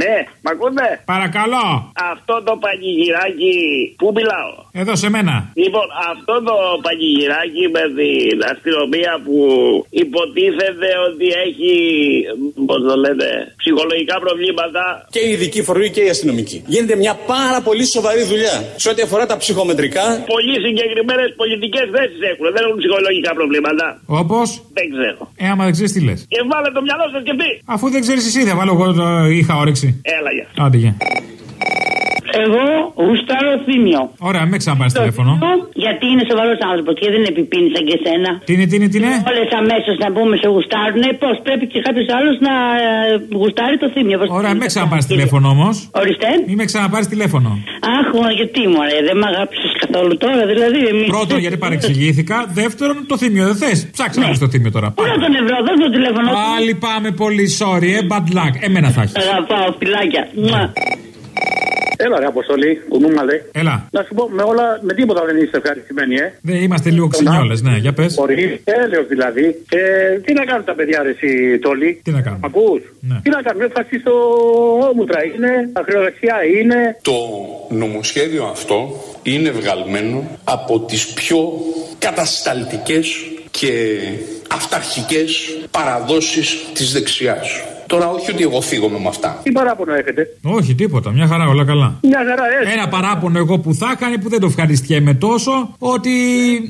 Ναι, μ' ακούτε; Παρακαλώ. Αυτό το πανηγυράκι. Πού μιλάω; Εδώ σε μένα. Λοιπόν, αυτό το πανηγυράκι με την αστυνομία που υποτίθεται ότι έχει. Πώς το λέτε. Ψυχολογικά προβλήματα. Και η ειδική φορμή και η αστυνομική. Γίνεται μια πάρα πολύ σοβαρή δουλειά σε ό,τι αφορά τα ψυχομετρικά. Πολύ συγκεκριμένες πολιτικές θέσεις έχουν. Δεν έχουν ψυχολογικά προβλήματα. Όπως; Δεν ξέρω. Ε, άμα δεν ξέρεις τι λες. Και βάλε το μυαλό σας και πει. Αφού δεν ξέρεις εσύ, θα βάλω εγώ το είχα όρεξη. Έλα για. Άντε, γεια. Εγώ γουστάρω θύμιο. Ωραία, μην ξαναπάρει τηλέφωνο. Γιατί είναι σοβαρός άνθρωπος και δεν επιπίνει σαν και σένα. Τι είναι, τι είναι, τι είναι; Όλες αμέσως να πούμε σε γουστάρουν. Πώς πρέπει και κάποιος άλλος να ε, γουστάρει το θύμιο. Πώς Ωραία, είναι μην αυτό, ξαναπάρει κύριε. τηλέφωνο όμως. Ορίστε. Μην με ξαναπάρει τηλέφωνο. Αχ, μα γιατί μου ρε, δεν με αγάπησες καθόλου τώρα, δηλαδή. Εμείς... Πρώτον, γιατί παρεξηγήθηκα. Δεύτερον, το θύμιο δεν θες. Ψάξε να βρει το θύμιο τώρα. Πού να τον ευρώ, δώσ' το τηλέφωνο. Πάλι πάμε πολύ, sorry, ε, bad luck. Εμένα θα έχεις. Αγαπάω, φυλάκια. Μουα. Έλα, ρε Αποστολή, κουνούμαλε. Έλα. Να σου πω, με όλα, με τίποτα δεν είστε ευχαριστημένοι, ε. Δεν είμαστε λίγο ξενιόλε, ναι, για πες. Μπορεί, έλεος δηλαδή. Και τι να κάνουν τα παιδιά, ρε, εσύ, Τόλι; Τι να κάνουμε. Ακούς; Ναι. Τι να κάνουμε, φασίστο όμουτρα είναι, ακροδεξιά είναι. Το νομοσχέδιο αυτό είναι βγαλμένο από τις πιο κατασταλτικές και αυταρχικές παραδόσεις της δεξιάς. Τώρα όχι ότι εγώ φύγομαι με αυτά. Τι παράπονο έχετε; Όχι, τίποτα, μια χαρά, όλα καλά. Μια χαρά, ε. Ένα παράπονο εγώ που θα έκανε που δεν το ευχαριστιέμαι τόσο ότι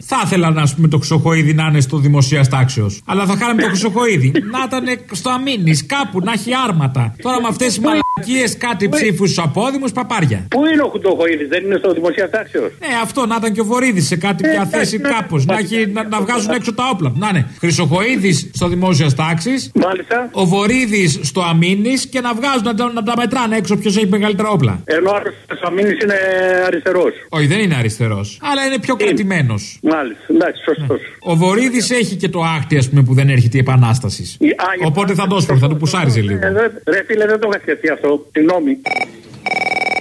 θα ήθελα να πούμε το Χρυσοχοίδη να είναι στο δημοσία τάξεω. Αλλά θα χάραμε το Χρυσοχοίδη. να ήταν στο αμήνης, κάπου, να έχει άρματα. Τώρα με αυτές τις μαλακίες κάτι ψήφους στους απόδημους, παπάρια. Πού είναι ο Κουτοχοίδης, δεν είναι στο δημοσία τάξεως. Ναι, αυτό να ήταν και ο Βορύδης σε κάτι μια θέση κάπως. Να, έχει- να, να βγάζουν έξω τα όπλα. Να είναι Χρυσοχοίδη στο δημόσια τάξη, Μάλιστα. ο Βορύδης στο αμήνης και να βγάζουν να, τα- να τα μετράνε έξω ποιος έχει μεγαλύτερα όπλα. Ενώ ο άλλος ο Αμήνης είναι αριστερός. Όχι, δεν είναι αριστερός. Αλλά είναι πιο κρατημένος. Μάλιστα, εντάξει, σωστός. Ο Βορύδης έχει και το άχτη, ας πούμε, που δεν έρχεται η επανάστασης. Η- α, η- Οπότε θα το έσπρωχε, θα το πουσάριζε λίγο. Ε, δε- Ρε φίλε, δεν το είχα σκεφτεί αυτό. Συγγνώμη.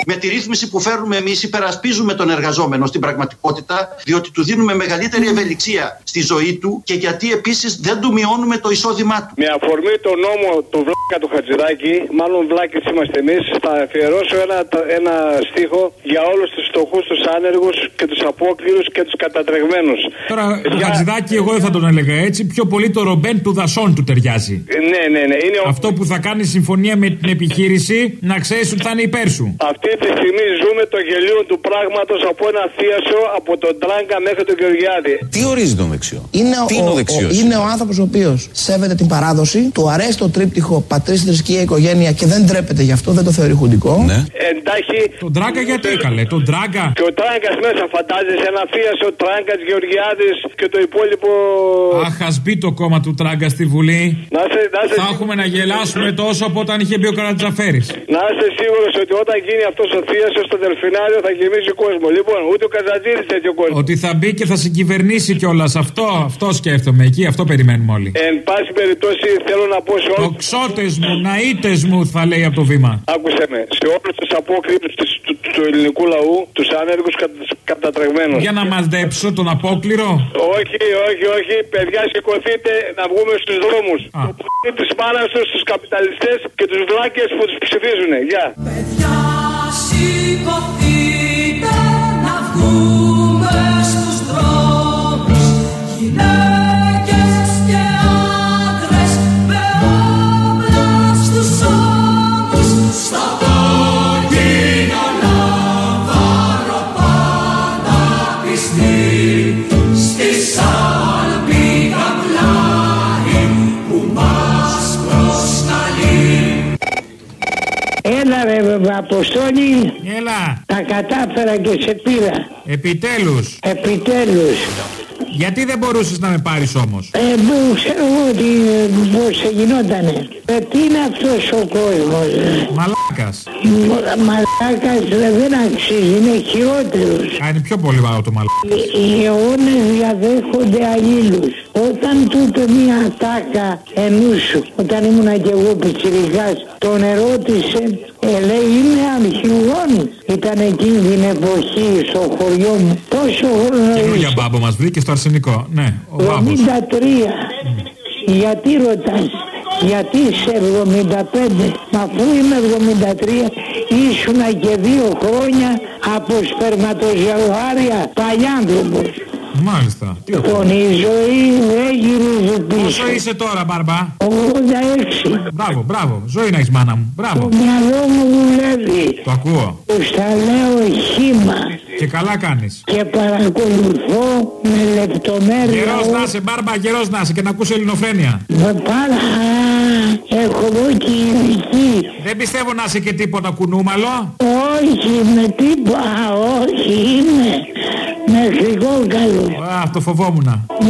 Με τη ρύθμιση που φέρνουμε εμείς, υπερασπίζουμε τον εργαζόμενο στην πραγματικότητα, διότι του δίνουμε μεγαλύτερη ευελιξία στη ζωή του και γιατί επίσης δεν του μειώνουμε το εισόδημά του. Με αφορμή το νόμο του βλάκα του Χατζηδάκη, μάλλον βλάκες είμαστε εμείς, θα αφιερώσω ένα, ένα στίχο για όλους τους φτωχούς, τους άνεργους και τους απόκληρους και τους κατατρεγμένους. Τώρα, το Χατζηδάκι, εγώ δεν θα τον έλεγα έτσι. Πιο πολύ το ρομπέν του δασών του ταιριάζει. Ναι, ναι, ναι. Είναι ο... Αυτό που θα κάνει συμφωνία με την επιχείρηση, να ξέρεις ότι θα είναι υπέρ σου. Αυτή τη στιγμή ζούμε το γελίο του πράγματος από ένα θίασο από τον Τράγκα μέχρι τον Γεωργιάδη. Τι ορίζει τον δεξιό; Είναι, Τι ο, είναι ο ο- δεξιός. είναι ο άνθρωπος ο οποίος σέβεται την παράδοση, του αρέσει το τρίπτυχο πατρί, θρησκεία, οικογένεια και δεν τρέπεται γι' αυτό, δεν το θεωρεί χουντικό. Ναι. Εντάχει. Τον Τράγκα γιατί καλέ, τον Τράγκα; Και ο Τράγκας μέσα, φαντάζεσαι ένα θίασο, Τράγκας, Γεωργιάδης και το υπόλοιπο. Αχ, ας μπει το κόμμα του Τράγκα στη Βουλή. Να σε, να σε, Θα έχουμε να γελάσουμε τόσο από όταν είχε μπει ο Καρατζαφέρης. να είσαι σίγουρος ότι όταν γίνει αυτός ο θίασο στο Δελφινάριο θα γεμίσει κόσμο. Λοιπόν, ούτε ο Καζατζήρη τέτοιο κόσμο. Ότι θα μπει και θα συγκυβερνήσει κιόλας. Αυτό, αυτό σκέφτομαι εκεί, αυτό περιμένουμε όλοι. Εν πάση περιπτώσει θέλω να πω σε όλου. Τοξότες μου, ναΐτες μου, θα λέει από το βήμα. Άκουσε με, σε όλους τους απόκρυπτου του, του, του ελληνικού λαού, τους άνεργους και του κατατρεγμένου. Για να μαζέψω τον απόκληρο. Όχι, όχι, όχι, παιδιά, σηκωθείτε να βγούμε στους δρόμους. Α. Τη μάνα τους, στου καπιταλιστές και τους βλάκες που τους ψηφίζουν. Γεια. Παιδιά σηκωθείτε Αποστόλη, Έλα, τα κατάφερα και σε πήρα. επιτέλους. Επιτέλους. Γιατί δεν μπορούσες να με πάρεις όμως; Ε, που ξέρω εγώ τι, πώς γινότανε. Ε, τι είναι αυτός ο κόσμος. ε; Μαλάκας. Μ- Μαλάκας ε, δεν αξίζει, είναι χειρότερος. Α, είναι πιο πολύ βάω το μαλάκα. Οι οι αιώνες διαδέχονται αλλήλους. Όταν του είπε μία τάκα ενούσου, όταν ήμουνα κι εγώ πιτσιρικάς, τον ερώτησε, ε, λέει είμαι αρχηγόν. Ήταν εκείνη την εποχή στο χωριό μου. Πόσο χρόνο Καινούργια είσαι. μπάμπο μας βρήκε στο αρσενικό. Ναι, ο μπάμπος. 73. Γιατί ρωτάς; Γιατί σε 75, μα αφού είμαι 73, ήσουνα και δύο χρόνια από σπερματοζευγάρια παλιάνθρωπος. Μάλιστα. Τι Λοιπόν, η ζωή δεν γυρίζει πίσω. Πόσο είσαι τώρα, Μπαρμπά. 86. Μπράβο, μπράβο. Ζωή να έχεις μάνα μου. Μπράβο. Το μυαλό μου δουλεύει. Το ακούω. Τους τα λέω χήμα Και καλά κάνεις. και παρακολουθώ με λεπτομέρεια. Γερός να είσαι, Μπάρμπα, γερός να είσαι και να ακούσει ελληνοφρένεια. Με πάρα έχω εγώ και ειδική. Δεν πιστεύω να είσαι και τίποτα κουνούμαλο. Όχι με τίποτα, όχι είμαι μέχρι κόκαλο. Α, το φοβόμουν.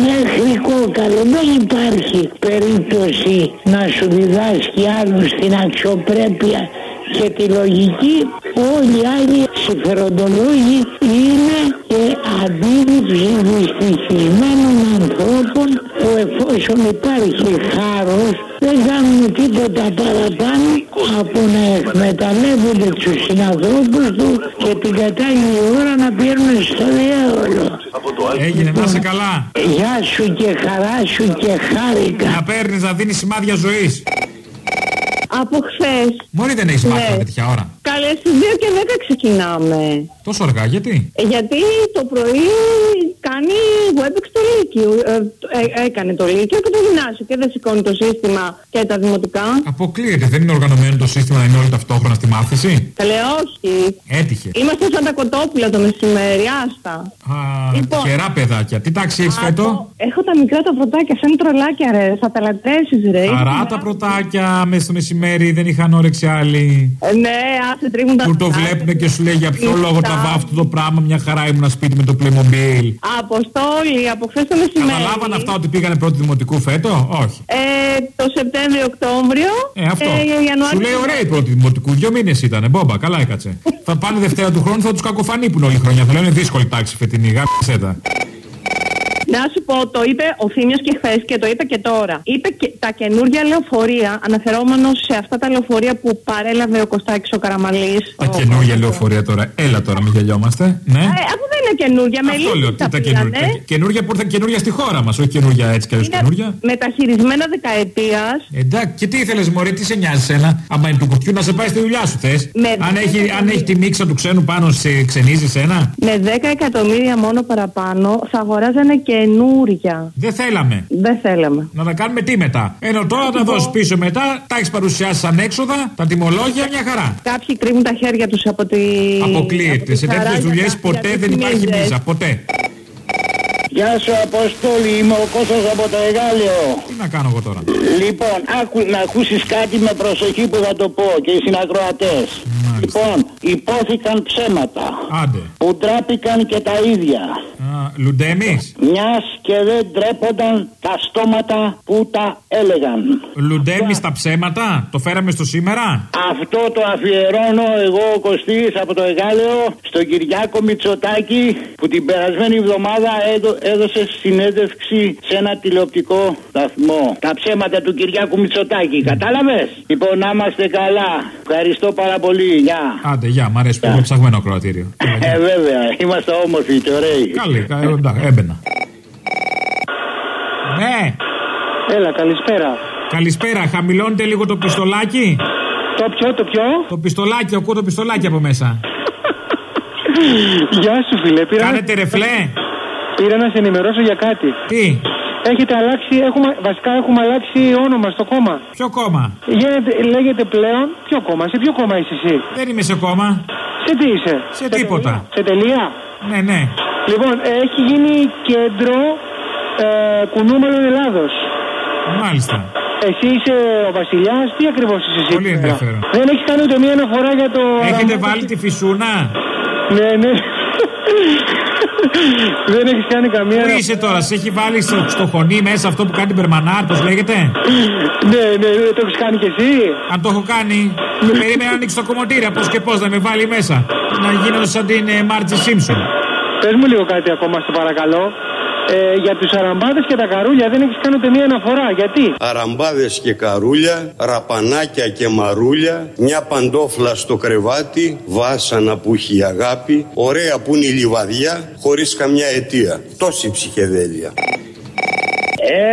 Μέχρι κόκαλο δεν υπάρχει περίπτωση να σου διδάσκει άλλους την αξιοπρέπεια και τη λογική. Όλοι οι άλλοι συμφεροντολόγοι είναι και αντίληψη δυστυχισμένων ανθρώπων που εφόσον υπάρχει χάρος δεν κάνουν τίποτα παραπάνω από να εκμεταλλεύονται τους συνανθρώπους του και την κατάλληλη ώρα να πήρουν στο διάολο. Έγινε, να είσαι καλά. Γεια σου και χαρά σου και χάρηκα. Να παίρνεις να δίνεις σημάδια ζωής. Από χθες. Μόλι δεν έχεις μάθει Ναι. με τέτοια ώρα. Καλέ στι 2 και 10 ξεκινάμε. Τόσο αργά, γιατί; Ε, Γιατί το πρωί κάνει WebEx το Λύκειο. Ε, ε, έκανε το Λύκειο και το γυμνάσιο και δεν σηκώνει το σύστημα και τα δημοτικά. Αποκλείεται, δεν είναι οργανωμένο το σύστημα να είναι όλοι ταυτόχρονα στη μάθηση; Καλέ, όχι. Έτυχε. Είμαστε σαν τα κοτόπουλα το μεσημέρι, άστα. Α, Λοιπόν. χερά παιδάκια. Τι τάξη έχεις φέτο; Έχω τα μικρά τα πρωτάκια, σαν τρολάκια ρε. Θα τα λατρέσεις ρε. Χαρά τα πρωτάκια μέσα στο μεσημέρι, δεν είχαν όρεξη άλλοι. Ε, ναι, άσε τρίβουν τα Που το πρωτάκια. βλέπουν και σου λέει για ποιο λόγο τα βάφω αυτό το πράγμα. Μια χαρά ήμουν σπίτι με το Playmobil. Αποστόλη, από χθες το μεσημέρι. Καταλάβαν αυτά ότι πήγανε πρώτη δημοτικού φέτο, όχι. Ε, το Σεπτέμβριο-Οκτώβριο. Ε, αυτό. Ιανουάριο. Σου λέει ωραία η πρώτη δημοτικού. Δύο μήνες ήταν. Μπόμπα, καλά έκατσε. θα πάνε Δευτέρα του χρόνου, θα τους κακοφανείπουν όλη χρονιά. Θα λένε δύσκολη τάξη φετινή. Γάμισε τα. Να σου πω, το είπε ο Θήμιος και χθες και το είπε και τώρα. Είπε και τα καινούργια λεωφορεία, αναφερόμενο σε αυτά τα λεωφορεία που παρέλαβε ο Κωστάκης ο Καραμαλής. Τα καινούργια λεωφορεία τώρα. Έλα τώρα, μην γελιόμαστε. Ναι. Ε, αφού δεν είναι καινούργια, με Αυτό λέω. λύσεις Τι τα τα πήγανε. καινούργια. Τα Καινούργια που ήρθαν καινούργια στη χώρα μας. Όχι καινούργια έτσι κι αλλιώς Είναι καινούργια. μεταχειρισμένα δεκαετίας Εντάξει, και τι ήθελες, Μωρή, τι σε νοιάζει ένα; Άμα είναι του κουτιού να σε πάει στη δουλειά σου, θες; Με Αν, έχει, δέκα αν έχει τη μίξα του ξένου πάνω, σε ξενίζει ένα; με 10 εκατομμύρια μόνο παραπάνω θα αγοράζανε καινούρια. Δεν θέλαμε. Δεν θέλαμε. Να τα κάνουμε τι μετά; Ενώ τώρα τα δώσεις πίσω μετά, τα έχεις παρουσιάσει σαν έξοδα, τα τιμολόγια, μια χαρά. Κάποιοι κρύβουν τα χέρια τους από τη... Αποκλείεται. Σε τέτοιες δουλειές ποτέ δεν υπάρχει μίζα. Ποτέ. Γεια σου Αποστόλη, είμαι ο Κώστας από το Εγάλεο. Τι να κάνω εγώ τώρα; Λοιπόν, άκου, να ακούσεις κάτι με προσοχή που θα το πω και οι συνακροατές. Λοιπόν, υπόθηκαν ψέματα Άντε. που τράπηκαν και τα ίδια. Λουντέμις. Μιας και δεν τρέπονταν τα στόματα που τα έλεγαν. Λουντέμι στα ψέματα. Το φέραμε στο σήμερα; Αυτό το αφιερώνω εγώ ο Κωστής από το Εγάλεο στον Κυριάκο Μητσοτάκη που την περασμένη εβδομάδα έδω- έδωσε συνέντευξη σε ένα τηλεοπτικό σταθμό. Τα ψέματα του Κυριάκου Μητσοτάκη, κατάλαβες; Λοιπόν, να είμαστε καλά. Ευχαριστώ πάρα πολύ. Γεια. Άντε, γεια, μ' αρέσει που έχω ψαγμένο ακροατήριο. Ε, βέβαια, είμαστε όμορφοι και ωραίοι. Καλή, κα- ε, εντάξει, έμπαινα. Ναι. Έλα, καλησπέρα. Καλησπέρα, χαμηλώνετε λίγο το πιστολάκι. Το ποιο, το ποιο; Το πιστολάκι, ακούω το πιστολάκι από μέσα. Γεια σου, φίλε. Πήρα... Κάνετε ρεφλέ. Πήρα να σε ενημερώσω για κάτι. Τι; Έχετε αλλάξει, έχουμε, βασικά έχουμε αλλάξει όνομα στο κόμμα. Ποιο κόμμα; Γίνεται, λέγεται πλέον. Ποιο κόμμα, σε ποιο κόμμα είσαι εσύ; Δεν είμαι σε κόμμα. Σε τι είσαι; Σε τίποτα. Σε τελεία; Ναι, ναι. Λοιπόν, έχει γίνει κέντρο ε, κουνούμενων Ελλάδος. Μάλιστα. Εσύ είσαι ο Βασιλιάς, τι ακριβώς είσαι εσύ. Πολύ σήμερα; ενδιαφέρον. Δεν έχεις κάνει ούτε μία αναφορά για το. Έχετε βάλει τη φυσούνα; Ναι, ναι. Δεν έχεις κάνει καμία. Πού είσαι τώρα, σε έχει βάλει στο, στο χωνί μέσα αυτό που κάνει την Περμανάρ, πώς λέγεται; Ναι, ναι, ναι, το έχεις κάνει κι εσύ; Αν το έχω κάνει, περίμενα να ανοίξει το κομμωτήρια. Πώς και πώς να με βάλει μέσα. Να γίνω σαν την ε, Μάρτζι Σίμψον. Πες μου λίγο κάτι ακόμα, στο παρακαλώ. Ε, για τους αραμπάδες και τα καρούλια δεν έχεις κάνει ούτε μία αναφορά. Γιατί; Αραμπάδες και καρούλια, ραπανάκια και μαρούλια, μια παντόφλα στο κρεβάτι, βάσανα που έχει η αγάπη, ωραία που είναι η λιβαδιά, χωρίς καμιά αιτία. Τόση ψυχεδέλεια.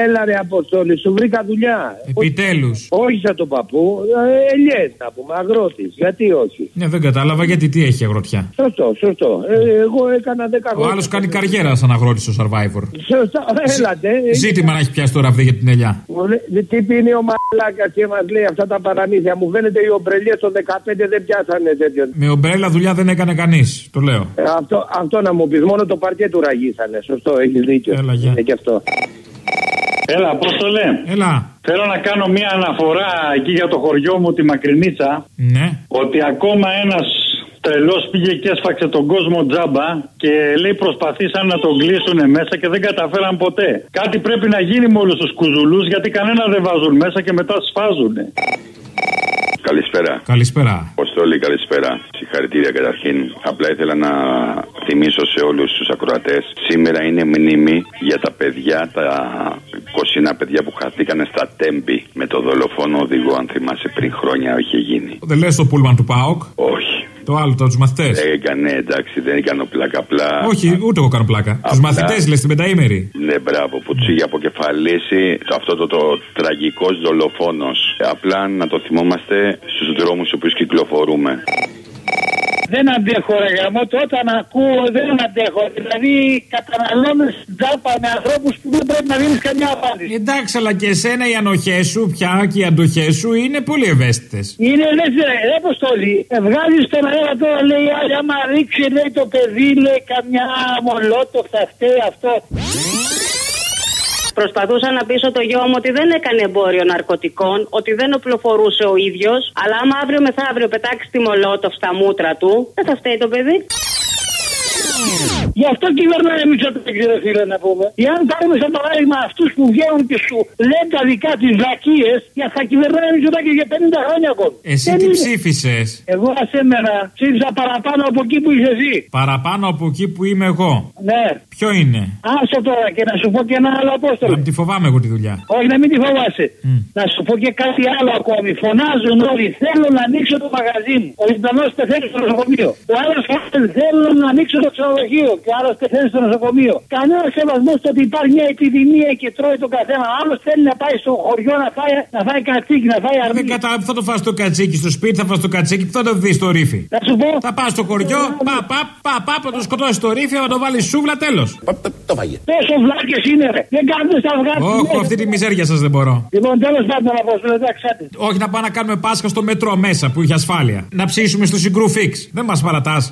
Έλα ρε Αποστόλη, σου βρήκα δουλειά. Επιτέλους. Όχι σαν τον παππού, ε, ελιές να πούμε, αγρότης. Γιατί όχι; Ναι, δεν κατάλαβα γιατί τι έχει η αγροτιά. Σωστό, σωστό. Ε, εγώ έκανα 10 Ο χρόνια. άλλος κάνει καριέρα σαν αγρότης στο survivor. Σωστό, έλατε. Ζήτημα να έχει πιάσει το ραβδί για την ελιά. Μου λέει, Τι πίνει ο μαλάκας και μας λέει αυτά τα παραμύθια. Μου φαίνεται οι ομπρελιές το 15 δεν πιάσανε τέτοιο. Με ομπρέλα δουλειά δεν έκανε κανείς. Το λέω. Ε, αυτό, αυτό να μου πεις, μόνο το παρκέ του ραγίσανε. Σωστό, έχεις δίκιο. Έλα, γεια. Είναι και αυτό. Έλα, πώ το λέει. Έλα. Θέλω να κάνω μια αναφορά εκεί για το χωριό μου, τη Μακρινίτσα. Ναι. Ότι ακόμα ένας τρελός πήγε και έσφαξε τον κόσμο τζάμπα και λέει προσπαθήσαν να τον κλείσουν μέσα και δεν καταφέραν ποτέ. Κάτι πρέπει να γίνει με όλους τους κουζουλούς γιατί κανένα δεν βάζουν μέσα και μετά σφάζουν. Καλησπέρα. Καλησπέρα. Αποστόλη, καλησπέρα. Συγχαρητήρια καταρχήν. Απλά ήθελα να θυμίσω σε όλους τους ακροατές. Σήμερα είναι μνήμη για τα παιδιά, τα 21 παιδιά που χαθήκανε στα Τέμπη με το δολοφόνο οδηγό, αν θυμάσαι πριν χρόνια είχε γίνει. Δεν λες το πούλμαν του Πάοκ. Όχι. Το άλλο, το τους μαθητές. Έκανε, εντάξει, δεν έκανε πλάκα απλά. Όχι, ούτε εγώ κάνω πλάκα. Τους Απλά- μαθητές λες την πενταήμερη. Ναι, μπράβο, που τους είχε αποκεφαλίσει το, αυτό το, το, τραγικός δολοφόνος. Απλά να το θυμόμαστε στους δρόμους στους οποίους κυκλοφορούμε. Δεν αντέχω ρε γαμό, όταν ακούω δεν αντέχω. Δηλαδή καταναλώνεις τζάπα με ανθρώπους που δεν πρέπει να δίνεις καμιά απάντηση. Εντάξει, αλλά και εσένα οι ανοχές σου πια και οι αντοχές σου είναι πολύ ευαίσθητες. Είναι λες ρε, ρε Αποστόλη, ε, βγάζεις τον αέρα τώρα λέει άλλη άμα ρίξει λέει το παιδί λέει καμιά μολότοφ θα φταίει αυτό. Προσπαθούσα να πείσω το γιο μου ότι δεν έκανε εμπόριο ναρκωτικών, ότι δεν οπλοφορούσε ο ίδιος, αλλά άμα αύριο μεθαύριο πετάξει τη μολότοφ στα μούτρα του, δεν θα φταίει το παιδί. Γι' αυτό κυβερνάει εμείς το κύριε φίλε να πούμε. Εάν πάρουμε σαν παράδειγμα αυτούς που βγαίνουν και σου λένε τα δικά τις βλακίες, για θα κυβερνάει εμείς και για 50 χρόνια ακόμα. Εσύ Δεν τι είναι. ψήφισες; Εγώ ασέμενα ψήφισα παραπάνω από εκεί που είσαι εσύ. Παραπάνω από εκεί που είμαι εγώ. Ναι. Ποιο είναι; Άσε τώρα και να σου πω και ένα άλλο απόστολο. Να τη φοβάμαι εγώ τη δουλειά. Όχι, να μην τη φοβάσαι. Να σου πω και κάτι άλλο ακόμη. Φωνάζουν όλοι. Θέλω να ανοίξω το μαγαζί μου. Ο Ισπανός πεθαίνει στο νοσοκομείο. Ο άλλος φωνάζει. Θέλω να ανοίξω το ξενοδοχείο. Και ο άλλο πεθαίνει στο νοσοκομείο. Κανένα σεβασμός στο ότι υπάρχει μια επιδημία και τρώει τον καθένα. Άλλος θέλει να πάει στο χωριό να φάει, να φάει κατσίκι, να φάει αρνί. Δεν κατάλαβα, θα το φας το κατσίκι στο σπίτι, θα φας το κατσίκι, που θα το δει στο ρήφι. Θα σου πω. Θα πας στο χωριό, πα, πα, πα, πα, θα το σκοτώσεις στο ρήφι, θα το βάλεις σούβλα, τέλος. Το φάγε. Πόσο βλάκες είναι, ρε. Δεν κάνετε στα αυγά. Όχι, αυτή τη μιζέρια σας δεν μπορώ. Λοιπόν, τέλος πάντων, να πω, εντάξει, άντε. Όχι να πάμε να κάνουμε Πάσχα στο μετρό μέσα που είχε ασφάλεια. Να ψήσουμε στο συγκρού φίξ. Δεν μας παρατάς.